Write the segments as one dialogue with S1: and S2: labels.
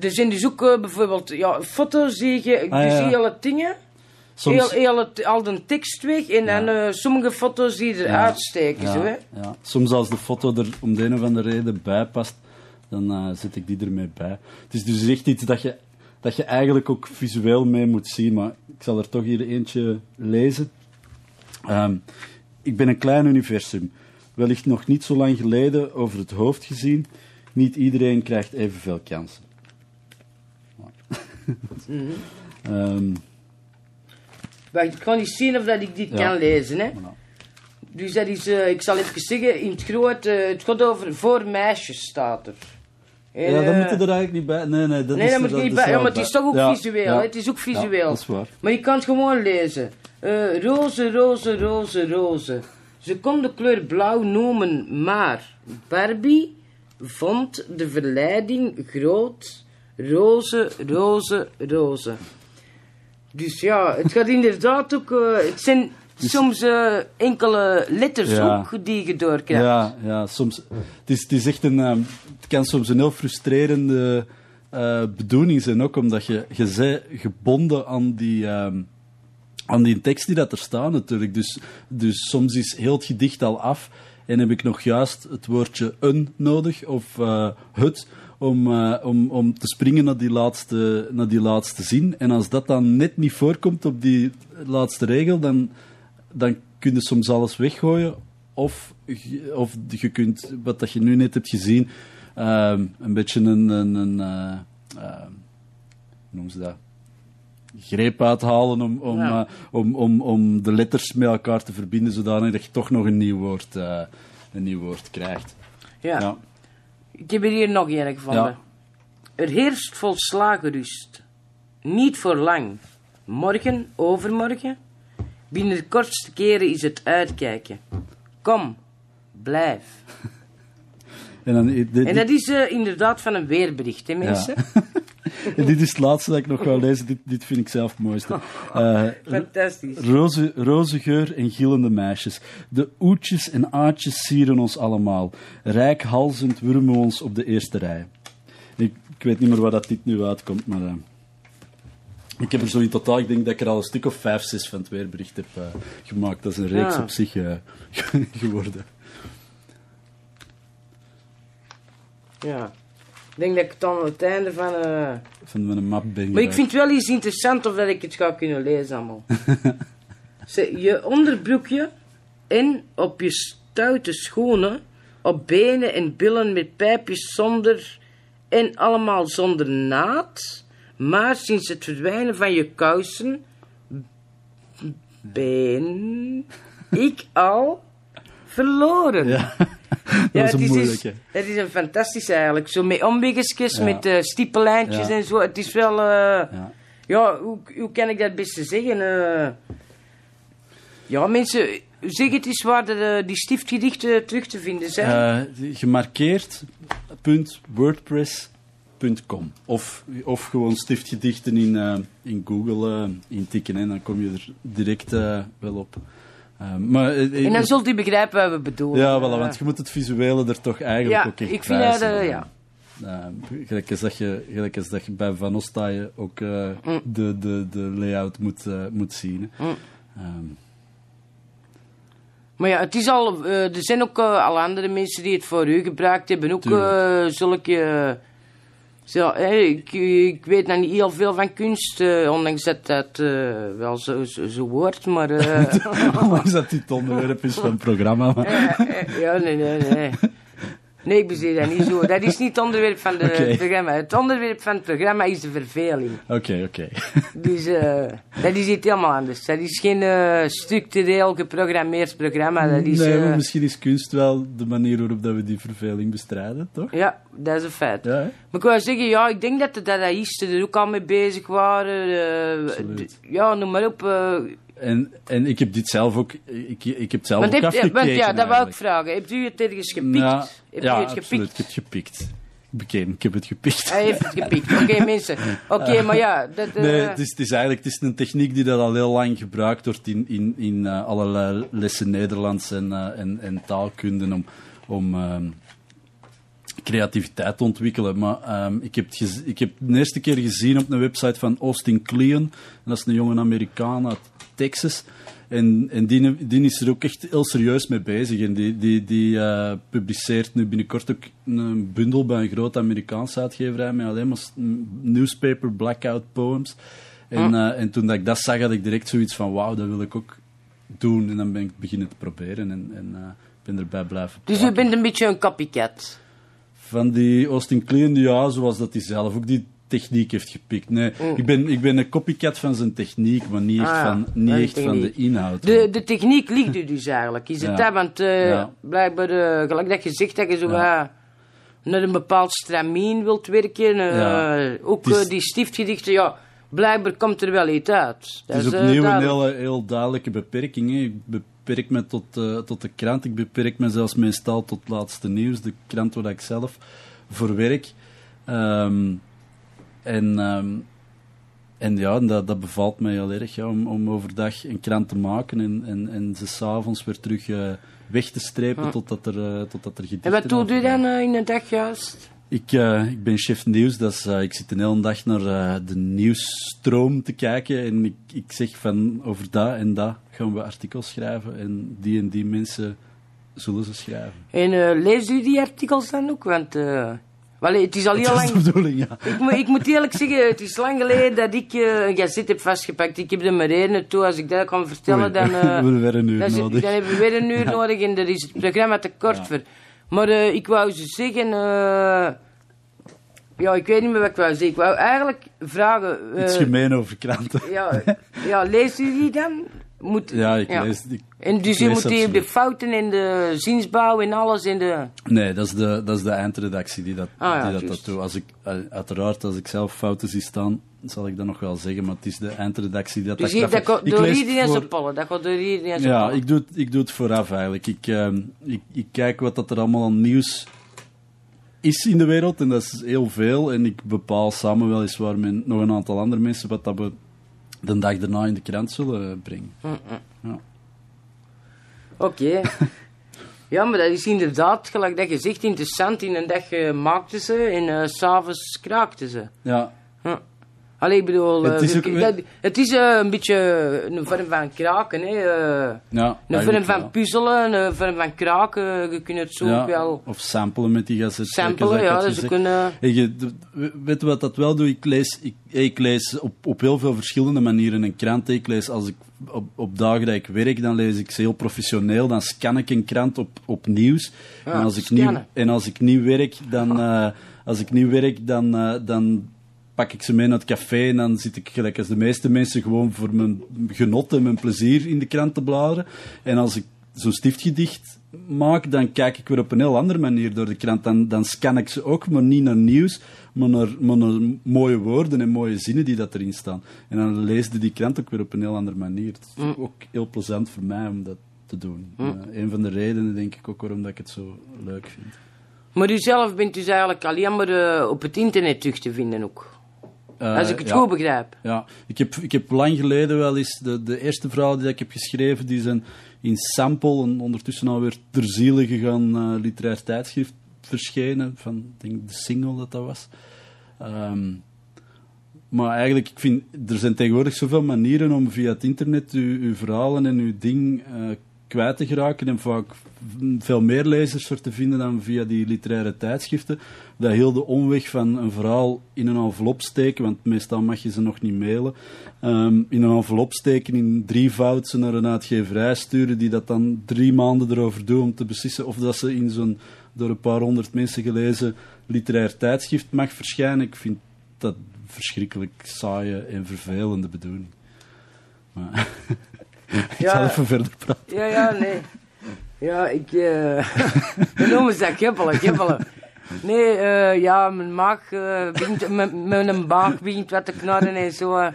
S1: dus ook eh, bijvoorbeeld ja, foto's zie je,
S2: Ah,
S1: dus
S2: ja.
S1: hele dingen.
S2: Soms,
S1: Heel, heel het, al de tekst weg en dan eh, sommige foto's die eruit steken.
S2: ja,
S1: Zo, hè.
S2: ja. Soms als de foto er om de een of andere reden bij past, dan eh, zet ik die ermee bij. Het is dus echt iets dat je, dat je eigenlijk ook visueel mee moet zien, maar ik zal er toch hier eentje lezen. Ehm, ik ben een klein universum. Wellicht nog niet zo lang geleden over het hoofd gezien. Niet iedereen krijgt evenveel kansen. Ehm,
S1: Wacht, ik kan niet zien of dat ik dit
S2: Ja.
S1: kan lezen. Hè.
S2: voilà.
S1: Dus dat is, eh, ik zal even zeggen, in het groot, eh, het gaat over voor meisjes staat er. En,
S2: ja, dan
S1: eh,
S2: moet je er eigenlijk niet bij. Nee, nee, dat
S1: Nee,
S2: is
S1: dat moet je niet bij. Ja, maar het is toch ook
S2: Ja,
S1: visueel.
S2: ja.
S1: Het is ook visueel.
S2: dat is waar.
S1: Maar je kan het gewoon lezen. Roze, roze, roze, roze. Ze kon de kleur blauw noemen, maar Barbie vond de verleiding groot. Roze, roze, roze. Dus ja, het gaat inderdaad ook... eh, het zijn soms eh, enkele letters
S2: Ja.
S1: ook die je doorkrijgt.
S2: Ja, ja soms. Het, is, het, is echt een, ehm, het kan soms een heel frustrerende eh, bedoeling zijn ook, omdat je, je bent gebonden aan die, ehm, aan die tekst die dat er staat natuurlijk. Dus, dus soms is heel het gedicht al af en heb ik nog juist het woordje een nodig of eh, het om, eh, om, om te springen naar die, laatste, naar die laatste zin. En als dat dan net niet voorkomt op die laatste regel, dan, dan kun je soms alles weggooien. Of, of je kunt, wat dat je nu net hebt gezien, ehm, een beetje een, een, een eh, ehm, hoe noemen ze dat? Greep uithalen om, om,
S1: Ja.
S2: eh, om, om, om de letters met elkaar te verbinden, zodanig dat je toch nog een nieuw woord, eh, een nieuw woord krijgt.
S1: Ja.
S2: Ja.
S1: Ik heb er hier nog een gevonden.
S2: Ja.
S1: Er heerst volslagen rust. Niet voor lang. Morgen, overmorgen. Binnen de kortste keren is het uitkijken. Kom, blijf.
S2: En, dan, dit,
S1: En dat is eh, inderdaad van een weerbericht, hè mensen?
S2: en dit is het laatste dat ik nog ga lezen. Dit, dit vind ik zelf het mooiste. Eh,
S1: Fantastisch.
S2: Roze, roze geur en gillende meisjes. De oetjes en aatjes sieren ons allemaal. Rijkhalzend wurmen we ons op de eerste rij. Ik, ik weet niet meer waar dat dit nu uitkomt, maar... eh, ik heb er zo in totaal, ik denk dat ik er al een stuk of vijf, zes van het weerbericht heb eh, gemaakt. Dat is een reeks
S1: Ah.
S2: op zich geworden.
S1: Ja. Ik denk dat ik het aan het einde van... eh,
S2: Van mijn map ben
S1: Maar ik vind het wel iets interessant of dat ik het ga kunnen lezen allemaal. Ze, je onderbroekje en op je stoute schoenen, op benen en billen met pijpjes zonder en allemaal zonder naad. Maar sinds het verdwijnen van je kousen ben ik al verloren.
S2: Ja,
S1: Ja,
S2: dat is
S1: het
S2: een
S1: is,
S2: moeilijke.
S1: het is een fantastisch eigenlijk. Zo met ombiggetjes,
S2: Ja.
S1: met eh stiepelijntjes
S2: Ja.
S1: en zo. Het is wel... eh,
S2: Ja.
S1: ja, hoe, hoe kan ik dat het beste zeggen? eh? ja, mensen, zeg het eens waar de, die stiftgedichten terug te vinden zijn.
S2: Eh, gemarkeerd.wordpress.com of, of gewoon stiftgedichten in, in Google eh, intikken en dan kom je er direct wel op. Eh, maar, eh,
S1: en dan zult u begrijpen wat we bedoelen.
S2: ja, voilà,
S1: Eh,
S2: want je moet het visuele er toch eigenlijk
S1: Ja,
S2: ook echt
S1: ik vind dat, eh, ja.
S2: Eh, gelijk, als dat je, gelijk dat je bij Van Ostaaien ook eh,
S1: Mm.
S2: de, de, de layout moet, eh, moet zien.
S1: Mm.
S2: Ehm,
S1: Maar ja, het is al, eh, er zijn ook eh, al andere mensen die het voor u gebruikt hebben. Ook eh, zulke... Zo, ik, ik weet nog niet heel veel van kunst, eh, ondanks dat dat eh, wel zo, zo, zo wordt, maar... eh,
S2: Ondanks dat dit onderwerp is van het programma. Maar...
S1: Ja, nee, nee, nee. Nee, ik bezeer dat niet zo. Dat is niet het onderwerp van het programma. Het onderwerp van het programma is de verveling.
S2: Oké, oké.
S1: Dus eh, dat is iets helemaal anders. Dat is geen eh, structureel geprogrammeerd programma. Dat is,
S2: nee, maar
S1: eh,
S2: misschien is kunst wel de manier waarop dat we die verveling bestrijden, toch?
S1: Ja, dat is een feit.
S2: Ja?
S1: Maar ik wou zeggen, ja, ik denk dat de dadaïsten er ook al mee bezig waren. ja, noem maar op. eh,
S2: En, en ik heb dit zelf ook... Ik, ik heb het zelf
S1: want,
S2: ook
S1: heb, ja,
S2: afgekeken
S1: want ja, dat wou ik
S2: eigenlijk.
S1: vragen. Hebt u het ergens gepikt?
S2: Ja,
S1: Hebt
S2: ja
S1: u het
S2: absoluut.
S1: gepikt?
S2: Ik heb het gepikt. Ik heb het gepikt.
S1: Hij heeft het gepikt. Oké, mensen. Oké, maar ja, dat... eh,
S2: Nee, het is, het is eigenlijk het is een techniek die dat al heel lang gebruikt wordt in, in, in eh, allerlei lessen Nederlands en, eh, en, en taalkunde om, om, ehm, creativiteit ontwikkelen. Maar ehm, ik, heb het ik heb de eerste keer gezien op een website van Austin Kleon. En dat is een jonge Amerikaan uit Texas. En, en die, die is er ook echt heel serieus mee bezig. En die, die, die eh, publiceert nu binnenkort ook een bundel bij een grote Amerikaanse uitgeverij met alleen maar newspaper blackout poems. En, eh, en toen dat ik dat zag, had ik direct zoiets van, wauw, dat wil ik ook doen. En dan ben ik beginnen te proberen en, en eh, ben erbij blijven
S1: Dus u bent een beetje een copycat.
S2: Van die Austin Kleon, ja, zoals dat hij zelf ook die techniek heeft gepikt. Nee, ik, ben, ik ben een copycat van zijn techniek, maar niet echt,
S1: Mm. Ah
S2: van, niet echt van de inhoud.
S1: De, de techniek ligt u dus eigenlijk. Is het
S2: Ja.
S1: dat? Want eh,
S2: Ja.
S1: blijkbaar, eh, gelijk dat je zegt dat je zo
S2: Ja.
S1: naar een bepaald stramien wilt werken. eh. Ook
S2: is-
S1: die stiftgedichten, ja, blijkbaar komt er wel iets uit. Dat
S2: Het is opnieuw een hele, heel duidelijke beperking. Hè. Beperk me tot, eh, tot de krant. Ik beperk me zelfs meestal tot laatste nieuws. De krant waar ik zelf voor werk. Ehm, en, ehm, en ja, dat, dat bevalt mij heel erg. Ja, om, om overdag een krant te maken en, en, en ze s'avonds weer terug eh, weg te strepen totdat er, eh, totdat er
S1: En wat doet u dan in de dag juist?
S2: Ik, eh, ik ben chef nieuws, is, eh, ik zit een hele dag naar eh, de nieuwsstroom te kijken en ik, ik zeg van over dat en dat gaan we artikels schrijven en die en die mensen zullen ze schrijven.
S1: En leest u die artikels dan ook? Want eh, wel, het is al heel lang...
S2: de bedoeling, ja.
S1: Ik, moet- ik moet eerlijk zeggen, het is lang geleden dat ik een gazet heb vastgepakt. Ik heb er maar één toe. Als ik dat kan vertellen,
S2: Oei,
S1: dan...
S2: we hebben weer een uur
S1: dan, zit-
S2: nodig.
S1: dan hebben we weer een uur nodig en daar is het programma te kort
S2: Ja.
S1: voor. Maar eh, ik wou ze zeggen... eh, ja, ik weet niet meer wat ik wou zeggen. Ik wou eigenlijk vragen... eh,
S2: Iets gemeen over kranten.
S1: ja, ja, leest u die dan? Moet,
S2: Ja, ik lees... Ik,
S1: En dus je moet die de fouten en de zinsbouw en alles in de...
S2: Nee, dat is de, dat is de eindredactie die dat,
S1: Ah, ja,
S2: die dat, dat doet. Als ik, uiteraard, als ik zelf fouten zie staan, zal ik dat nog wel zeggen, maar het is de eindredactie die dat
S1: Dus
S2: dat
S1: gaat
S2: Ik
S1: door
S2: lees
S1: iedereen
S2: voor-
S1: zijn pollen. Dat gaat door iedereen zijn
S2: Ja,
S1: pollen.
S2: ik doe, het, ik doe het vooraf eigenlijk. Ik, ehm, ik, ik kijk wat dat er allemaal aan nieuws is in de wereld en dat is heel veel. En ik bepaal samen weliswaar met nog een aantal andere mensen wat dat we de dag daarna in de krant zullen brengen. Ja.
S1: Oké. ja, maar dat is inderdaad, gelijk dat je zegt, interessant. In een dag eh, maakten ze en eh, s s'avonds kraakten ze.
S2: Ja,
S1: Hm. Allee, ik bedoel,
S2: Het
S1: eh,
S2: is ook-
S1: je- dat- het is eh, een beetje een vorm van kraken, hè. eh.
S2: ja
S1: een vorm van
S2: wel.
S1: puzzelen, een vorm van kraken. Je kunt het zo
S2: Ja,
S1: wel
S2: Of samplen met die gazetten.
S1: samplen, ja. Dus je kunnen...
S2: Weet je wat dat wel doe? Ik lees, ik, ik lees op, op heel veel verschillende manieren een krant. Ik lees als ik op, op dagen dat ik werk, dan lees ik ze heel professioneel. Dan scan ik een krant op, op nieuws.
S1: Ja,
S2: en, als ik
S1: scannen.
S2: en als ik niet werk, dan, als ik niet werk, dan, dan pak ik ze mee naar het café en dan zit ik gelijk als de meeste mensen gewoon voor mijn genot en mijn plezier in de krant te bladeren. En als ik zo'n stiftgedicht maak, dan kijk ik weer op een heel andere manier door de krant. Dan, dan scan ik ze ook, maar niet naar nieuws, maar naar, maar naar mooie woorden en mooie zinnen die dat erin staan. En dan leesde die krant ook weer op een heel andere manier. Het is ook heel plezant voor mij om dat te doen. Eh, een van de redenen, denk ik, ook waarom dat ik het zo leuk vind.
S1: Maar u zelf bent dus eigenlijk alleen maar eh, op het internet terug te vinden ook.
S2: Eh,
S1: Als ik het
S2: ja.
S1: goed begrijp.
S2: Ja, ik heb, ik heb lang geleden wel eens de, de eerste verhalen die ik heb geschreven, die zijn in Sample en ondertussen alweer ter ziele gegaan eh, literair tijdschrift verschenen, van denk de single dat dat was. Ehm, maar eigenlijk, ik vind, er zijn tegenwoordig zoveel manieren om via het internet uw, uw verhalen en uw ding eh, kwijt te geraken en vaak veel meer lezers te vinden dan via die literaire tijdschriften. Dat heel de omweg van een verhaal in een envelop steken, want meestal mag je ze nog niet mailen, ehm, in een envelop steken, in drievoud ze naar een uitgeverij sturen, die dat dan drie maanden erover doen om te beslissen of dat ze in zo'n door een paar honderd mensen gelezen literair tijdschrift mag verschijnen. Ik vind dat verschrikkelijk saaie en vervelende bedoeling. Maar ik
S1: Ja.
S2: zal even verder praten.
S1: Ja, ja, nee. Ja, ik... we noemen ze dat kippelen. Nee, eh, ja, mijn maag eh, begint... Mijn, mijn baag begint wat te knarren en zo.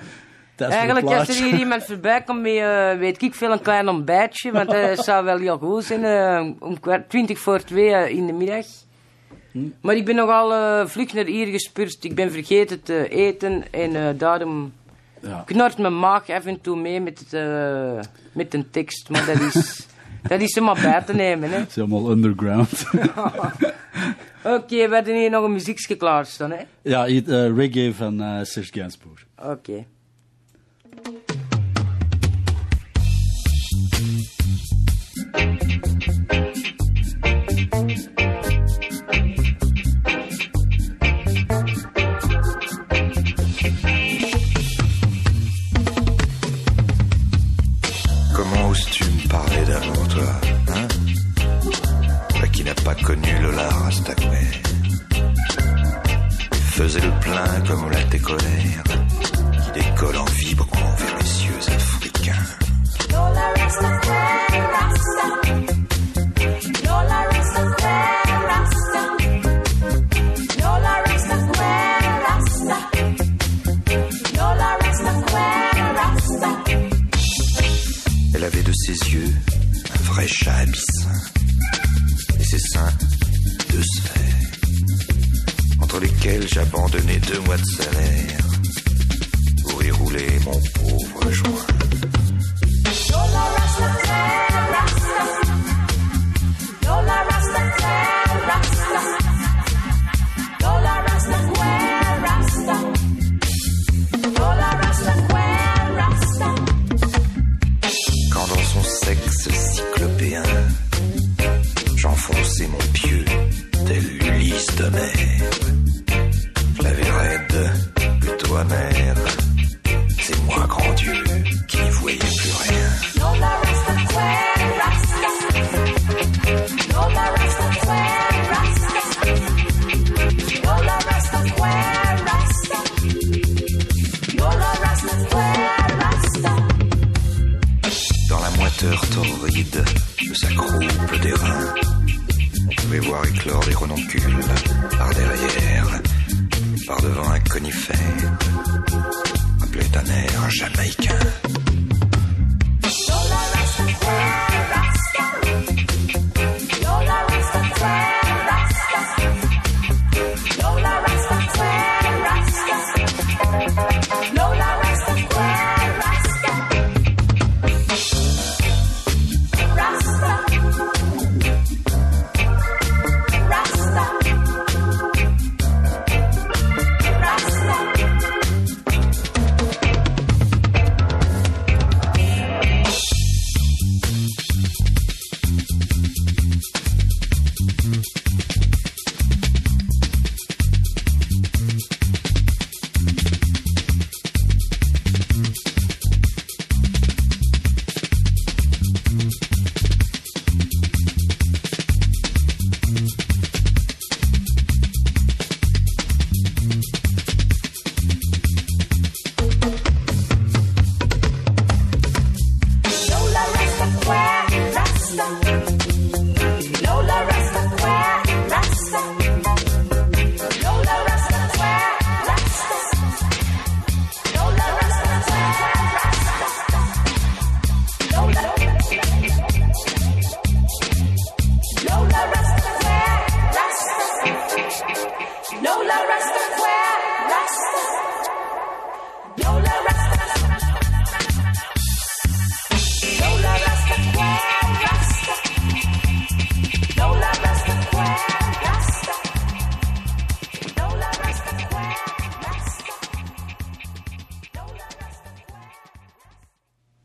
S2: Dat is
S1: Eigenlijk, als er hier iemand voorbij komt met, eh, weet ik veel, een klein ontbijtje, want dat zou wel heel goed zijn, om kwart, twintig voor twee in de middag.
S2: Hm.
S1: Maar ik ben nogal vlug naar hier gespurst. Ik ben vergeten te eten en daarom
S2: Ja.
S1: knort mijn maag af en toe mee met, het, eh, met een tekst. Maar dat is, Dat is maar bij te nemen, hè.
S2: Het is helemaal underground.
S1: Oké, we hadden hier nog een muziekje klaarstaan, hè.
S2: ja, het, eh, reggae van eh, Serge Gainsbourg.
S1: Oké.
S3: faisait le plein comme au lac des colères, qui décolle en vibrant vers les cieux africains. Elle avait de ses yeux un vrai chat abyssin, et ses seins deux sphères laquelle j'abandonnais deux mois de salaire pour y rouler mon pauvre joint. Quand dans son sexe cyclopéen, j'enfonçais mon pieu tel Ulysse de mer. De sa croupe d'airain, pouvait voir éclore des renoncules par derrière, par devant un conifère, un air jamaïcain.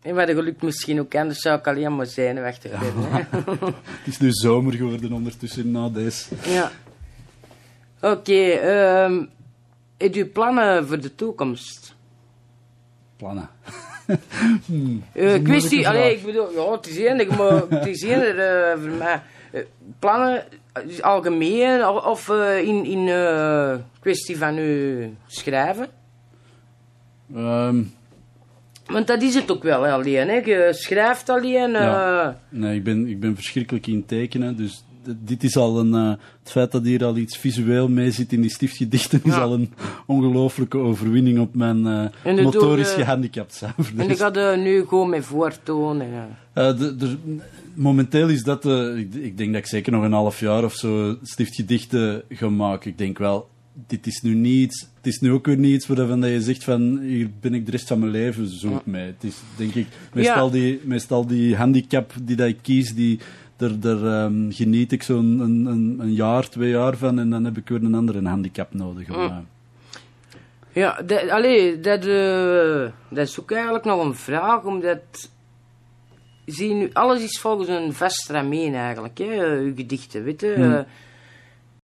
S1: En wat gelukt misschien ook anders zou ik alleen maar zenuwachtig worden. hè.
S2: Het is nu zomer geworden ondertussen na deze.
S1: ja. Oké, ehm heb je plannen voor de toekomst?
S2: Plannen.
S1: Eh kwestie,
S2: moeilijke
S1: allee,
S2: vraag.
S1: ik bedoel, ja, het is enig, maar het is enig eh, voor mij. Eh, plannen, algemeen, of, eh, in, in eh, kwestie van u schrijven?
S2: Ehm,
S1: Want dat is het ook wel alleen, hè. Je schrijft alleen. eh,
S2: Ja. nee, ik ben, ik ben verschrikkelijk in tekenen, dus dit is al een... eh, het feit dat hier al iets visueel mee zit in die stiftgedichten is
S1: Ja.
S2: al een ongelooflijke overwinning op mijn
S1: dat
S2: motorisch gehandicapt zijn.
S1: En ik ga er nu gewoon mee voortdoen. En, eh.
S2: eh, de- de- momenteel is dat... ik, ik denk dat ik zeker nog een half jaar of zo stiftgedichten ga maken. Ik denk wel dit is nu niet het is nu ook weer niet iets waarvan je zegt van, hier ben ik de rest van mijn leven zoet mee. Het is, denk ik, meestal, die, meestal die handicap die dat ik kies, die, daar, daar ehm, geniet ik zo'n een, een, een jaar, twee jaar van en dan heb ik weer een andere handicap nodig. om, eh,
S1: Ja, dat, allee, dat, eh, dat is ook eigenlijk nog een vraag, omdat... Zie je nu, alles is volgens een vast rameen eigenlijk, hè, eh, uw gedichten, weet je. Eh,